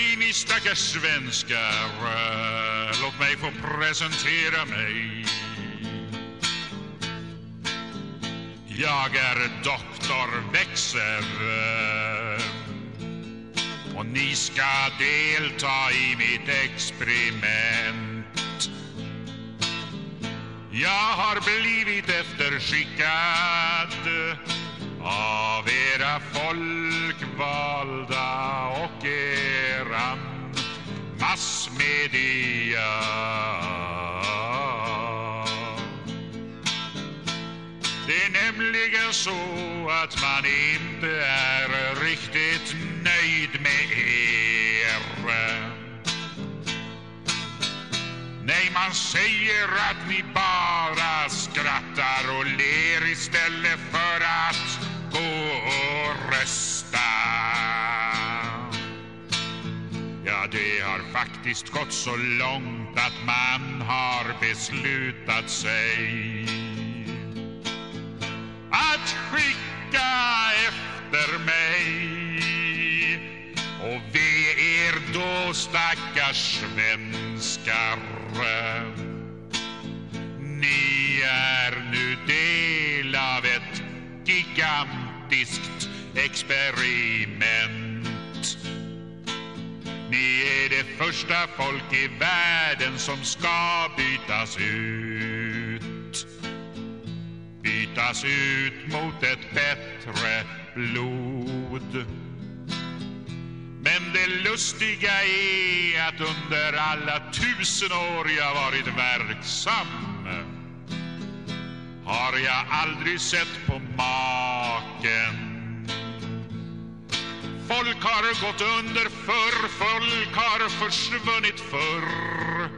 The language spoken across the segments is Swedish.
Hej ni stackars svenskar, låt mig få presentera mig. Jag är doktor Växer och ni ska delta i mitt experiment. Jag har blivit efterskickad av era folkvalda och er massmedia. Det är nämligen så att man inte är riktigt nöjd med er. Nej, man säger att ni bara skrattar faktiskt gått så långt att man har beslutat sig att skicka efter mig. Och ve er då stackars svenskar. Ni är nu del av ett gigantiskt experiment. Ni är det första folk i världen som ska bytas ut. Bytas ut mot ett bättre blod. Men det lustiga är att under alla tusen år jag varit verksam har jag aldrig sett på maken. Folk har gått under förr, folk har försvunnit förr.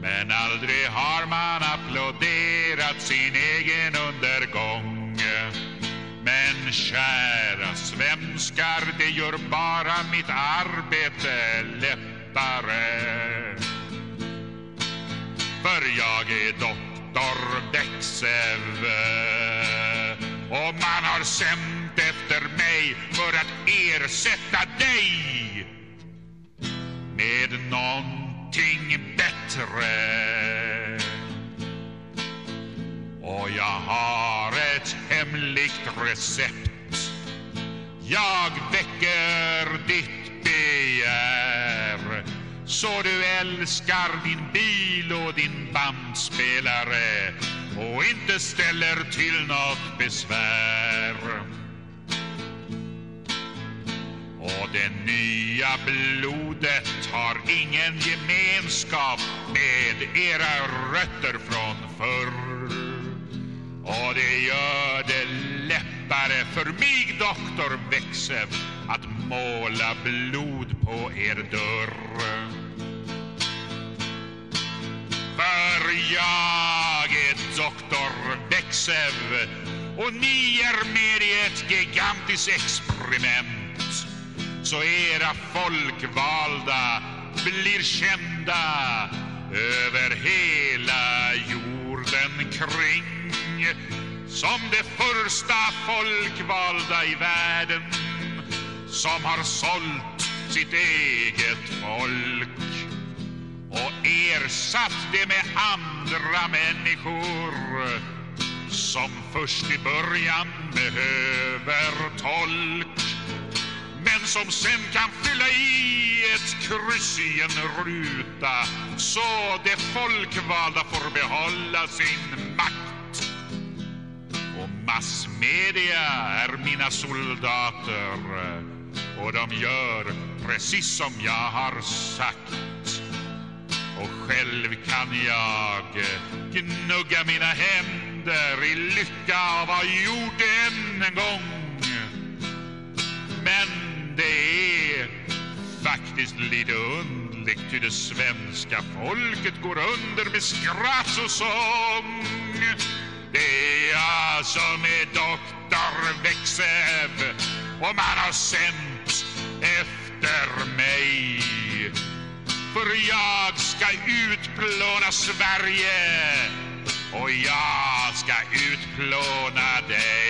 Men aldrig har man applåderat sin egen undergång. Men kära svenskar, det gör bara mitt arbete lättare. För jag är doktor Bexev och man har sänt efter mig för att ersätta dig med någonting bättre. Och jag har ett hemligt recept. Jag väcker ditt begär så du älskar din bil och din bandspelare och inte ställer till något besvär. Och det nya blodet har ingen gemenskap med era rötter från förr. Och det gör det lättare för mig, doktor Växev, att måla blod på er dörr. För jag doktor och ni är med i ett gigantiskt experiment. Så era folkvalda blir kända över hela jorden kring. Som det första folkvalda i världen som har sålt sitt eget folk och ersatt det med andra människor som först i början behöver tolk men som sen kan fylla i ett kryss i en ruta så de folkvalda får behålla sin makt. Och massmedia är mina soldater och de gör precis som jag har sagt. Och själv kan jag gnugga mina händer i lycka var vad gjort än en gång. Men det är faktiskt lite undligt hur det svenska folket går under med skratt och sång. Det är jag som är doktor Växev och man har sänt efter mig. För jag ska utplåna Sverige och jag ska utplåna dig.